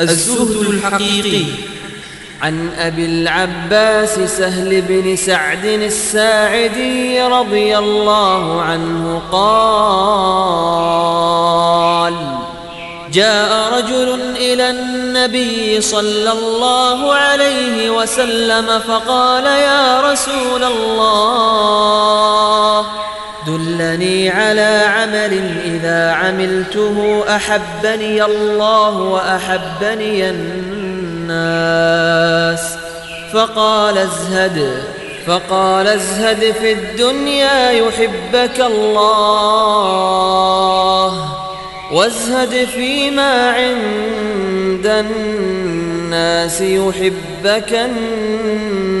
الزهد الحقيقي. عن أبي العباس سهل بن سعد الساعدي رضي الله عنه قال جاء رجل إلى النبي صلى الله عليه وسلم فقال يا رسول الله دلني على عمل إذا عملته أحبني الله وأحبني الناس. فقال ازهد فقال ازهد في الدنيا يحبك الله. وازهد فيما عند الناس يحبك الناس.